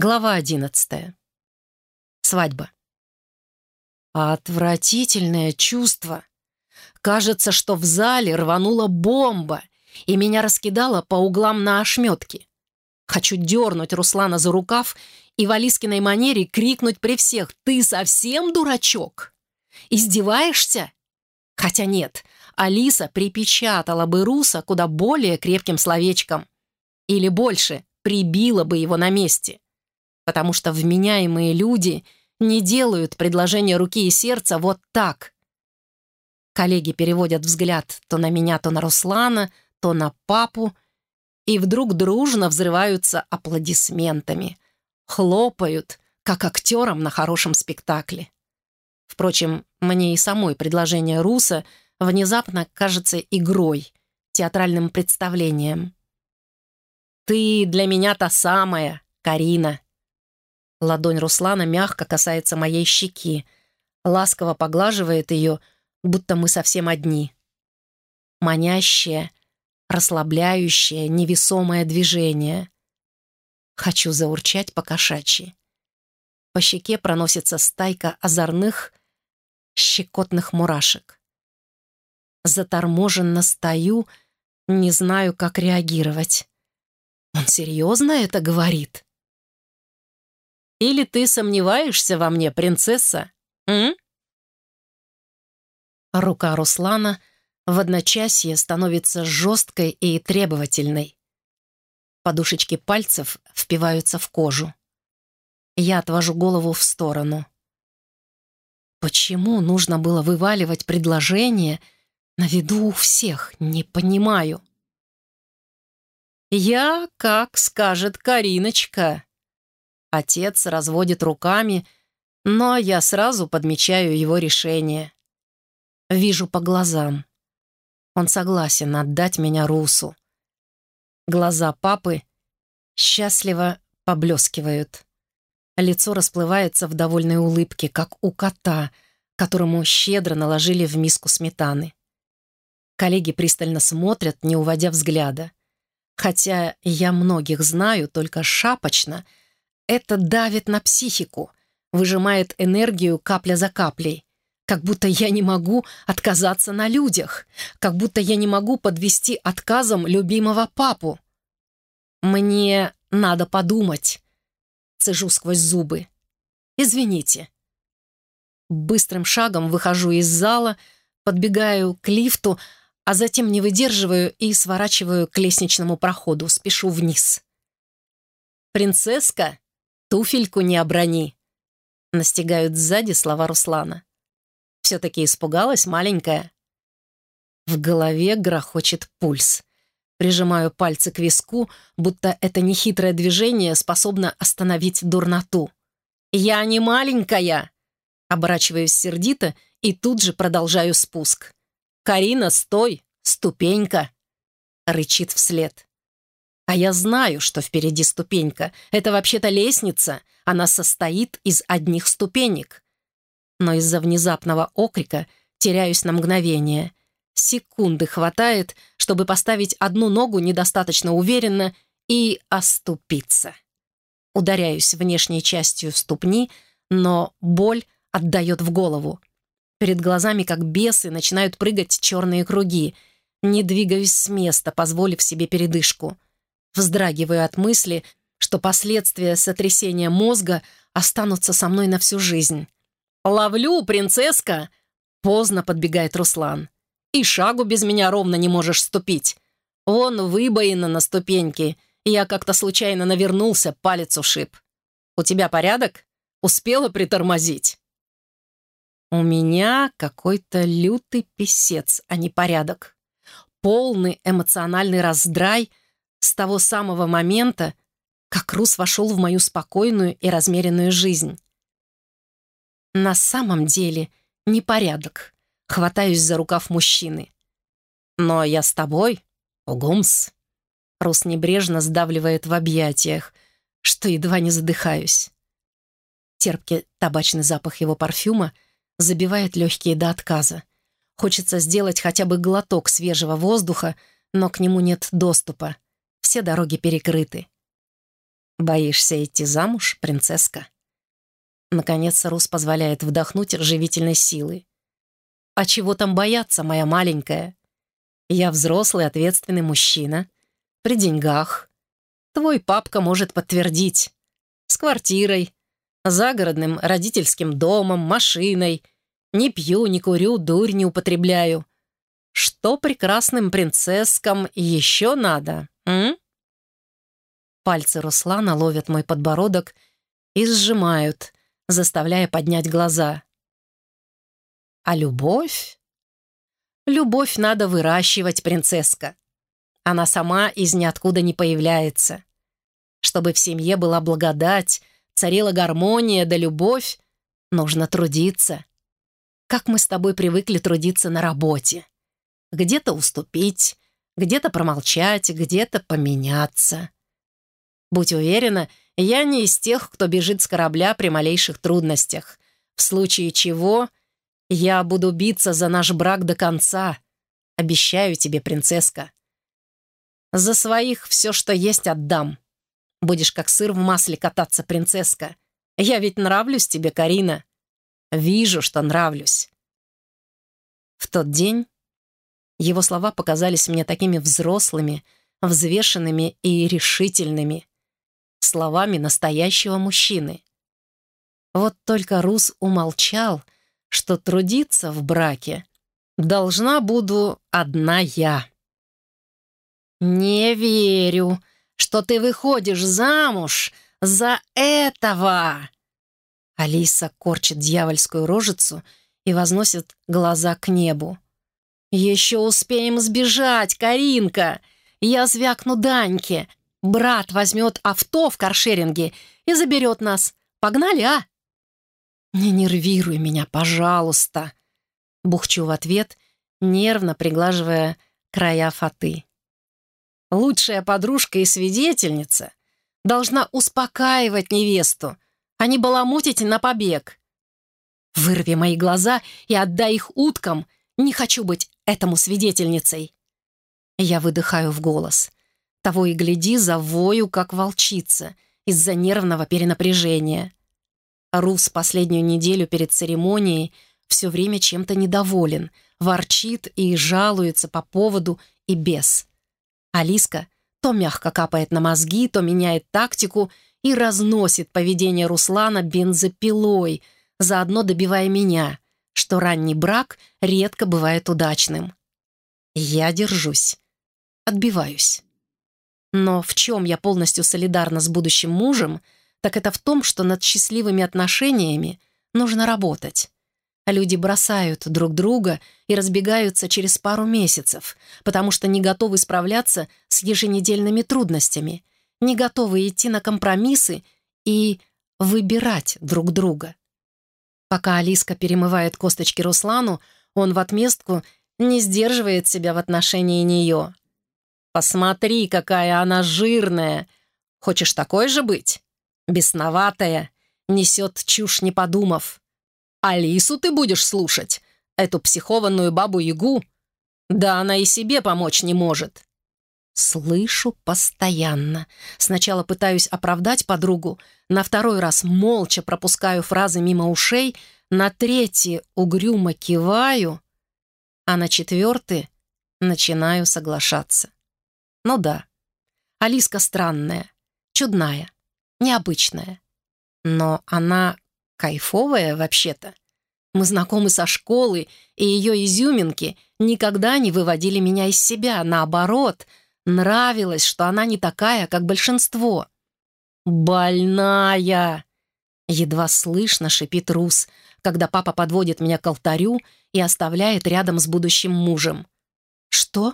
Глава одиннадцатая. Свадьба. Отвратительное чувство. Кажется, что в зале рванула бомба, и меня раскидало по углам на ошметки. Хочу дернуть Руслана за рукав и в Алискиной манере крикнуть при всех «Ты совсем дурачок? Издеваешься?» Хотя нет, Алиса припечатала бы Руса куда более крепким словечком. Или больше, прибила бы его на месте потому что вменяемые люди не делают предложение руки и сердца вот так. Коллеги переводят взгляд то на меня, то на Руслана, то на папу, и вдруг дружно взрываются аплодисментами, хлопают, как актерам на хорошем спектакле. Впрочем, мне и самой предложение Руса внезапно кажется игрой, театральным представлением. «Ты для меня та самая, Карина», Ладонь Руслана мягко касается моей щеки, ласково поглаживает ее, будто мы совсем одни. Манящее, расслабляющее, невесомое движение. Хочу заурчать по кошачьи. По щеке проносится стайка озорных, щекотных мурашек. Заторможенно стою, не знаю, как реагировать. Он серьезно это говорит? Или ты сомневаешься во мне, принцесса? М? Рука Руслана в одночасье становится жесткой и требовательной. Подушечки пальцев впиваются в кожу. Я отвожу голову в сторону. Почему нужно было вываливать предложение на виду у всех, не понимаю. «Я, как скажет Кариночка», Отец разводит руками, но я сразу подмечаю его решение. Вижу по глазам. Он согласен отдать меня Русу. Глаза папы счастливо поблескивают. Лицо расплывается в довольной улыбке, как у кота, которому щедро наложили в миску сметаны. Коллеги пристально смотрят, не уводя взгляда. Хотя я многих знаю только шапочно — это давит на психику, выжимает энергию капля за каплей. Как будто я не могу отказаться на людях, как будто я не могу подвести отказом любимого папу. Мне надо подумать. Цежу сквозь зубы. Извините. Быстрым шагом выхожу из зала, подбегаю к лифту, а затем не выдерживаю и сворачиваю к лестничному проходу, спешу вниз. «Принцесска!» Туфельку не оброни!» Настигают сзади слова Руслана. Все-таки испугалась маленькая. В голове грохочет пульс. Прижимаю пальцы к виску, будто это нехитрое движение способно остановить дурноту. «Я не маленькая!» Оборачиваюсь сердито и тут же продолжаю спуск. «Карина, стой! Ступенька!» Рычит вслед. А я знаю, что впереди ступенька. Это вообще-то лестница. Она состоит из одних ступенек. Но из-за внезапного окрика теряюсь на мгновение. Секунды хватает, чтобы поставить одну ногу недостаточно уверенно и оступиться. Ударяюсь внешней частью ступни, но боль отдает в голову. Перед глазами, как бесы, начинают прыгать черные круги. Не двигаюсь с места, позволив себе передышку. Вздрагиваю от мысли, что последствия сотрясения мозга останутся со мной на всю жизнь. «Ловлю, принцесска!» Поздно подбегает Руслан. «И шагу без меня ровно не можешь ступить. Вон выбоина на ступеньке. Я как-то случайно навернулся, палец ушиб. У тебя порядок? Успела притормозить?» У меня какой-то лютый писец, а не порядок. Полный эмоциональный раздрай — с того самого момента, как Рус вошел в мою спокойную и размеренную жизнь. На самом деле непорядок. Хватаюсь за рукав мужчины. «Но я с тобой, Угумс». Рус небрежно сдавливает в объятиях, что едва не задыхаюсь. Терпкий табачный запах его парфюма забивает легкие до отказа. Хочется сделать хотя бы глоток свежего воздуха, но к нему нет доступа все дороги перекрыты. «Боишься идти замуж, принцесска?» Наконец Рус позволяет вдохнуть живительной силы. «А чего там бояться, моя маленькая? Я взрослый ответственный мужчина, при деньгах. Твой папка может подтвердить. С квартирой, загородным родительским домом, машиной. Не пью, не курю, дурь не употребляю. Что прекрасным принцесскам еще надо, м? Пальцы Руслана ловят мой подбородок и сжимают, заставляя поднять глаза. А любовь? Любовь надо выращивать, принцесска. Она сама из ниоткуда не появляется. Чтобы в семье была благодать, царила гармония да любовь, нужно трудиться. Как мы с тобой привыкли трудиться на работе. Где-то уступить, где-то промолчать, где-то поменяться. Будь уверена, я не из тех, кто бежит с корабля при малейших трудностях, в случае чего я буду биться за наш брак до конца. Обещаю тебе, принцесска. За своих все, что есть, отдам. Будешь как сыр в масле кататься, принцесска. Я ведь нравлюсь тебе, Карина. Вижу, что нравлюсь. В тот день его слова показались мне такими взрослыми, взвешенными и решительными. Словами настоящего мужчины. Вот только Рус умолчал, что трудиться в браке должна буду одна я. «Не верю», что ты выходишь замуж за этого!» Алиса корчит дьявольскую рожицу и возносит глаза к небу. «Еще успеем сбежать, Каринка! Я звякну Даньке. Брат возьмет авто в каршеринге и заберет нас. Погнали, а?» «Не нервируй меня, пожалуйста!» Бухчу в ответ, нервно приглаживая края фаты лучшая подружка и свидетельница, должна успокаивать невесту, а не баламутить на побег. Вырви мои глаза и отдай их уткам, не хочу быть этому свидетельницей. Я выдыхаю в голос. Того и гляди, завою, как волчица, из-за нервного перенапряжения. Рус последнюю неделю перед церемонией все время чем-то недоволен, ворчит и жалуется по поводу и без. Алиска то мягко капает на мозги, то меняет тактику и разносит поведение Руслана бензопилой, заодно добивая меня, что ранний брак редко бывает удачным. Я держусь, отбиваюсь. Но в чем я полностью солидарна с будущим мужем, так это в том, что над счастливыми отношениями нужно работать. Люди бросают друг друга и разбегаются через пару месяцев, потому что не готовы справляться с еженедельными трудностями, не готовы идти на компромиссы и выбирать друг друга. Пока Алиска перемывает косточки Руслану, он в отместку не сдерживает себя в отношении нее. «Посмотри, какая она жирная! Хочешь такой же быть? Бесноватая, несет чушь не подумав. Алису ты будешь слушать? Эту психованную бабу-ягу? Да она и себе помочь не может. Слышу постоянно. Сначала пытаюсь оправдать подругу, на второй раз молча пропускаю фразы мимо ушей, на третий угрюмо киваю, а на четвертый начинаю соглашаться. Ну да, Алиска странная, чудная, необычная. Но она кайфовая вообще-то. Мы знакомы со школы, и ее изюминки никогда не выводили меня из себя. Наоборот, нравилось, что она не такая, как большинство. «Больная!» Едва слышно шипит Рус, когда папа подводит меня к алтарю и оставляет рядом с будущим мужем. «Что?»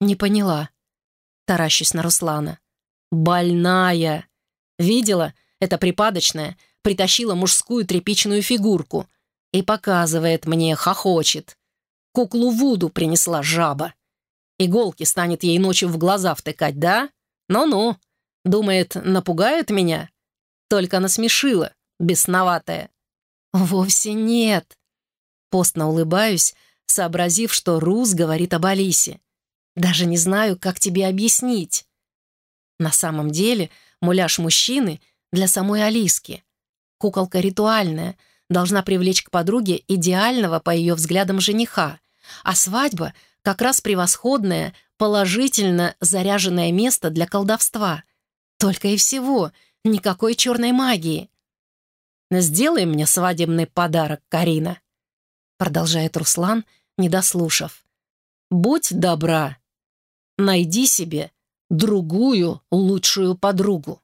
«Не поняла». Таращусь на Руслана. «Больная!» «Видела? Это припадочная притащила мужскую тряпичную фигурку и показывает мне, хохочет. Куклу Вуду принесла жаба. Иголки станет ей ночью в глаза втыкать, да? Ну-ну. Думает, напугает меня? Только насмешила, бесноватая. Вовсе нет. Постно улыбаюсь, сообразив, что Рус говорит об Алисе. Даже не знаю, как тебе объяснить. На самом деле муляж мужчины для самой Алиски. Куколка ритуальная, должна привлечь к подруге идеального, по ее взглядам, жениха, а свадьба — как раз превосходное, положительно заряженное место для колдовства. Только и всего, никакой черной магии. «Сделай мне свадебный подарок, Карина», — продолжает Руслан, не дослушав. «Будь добра, найди себе другую лучшую подругу».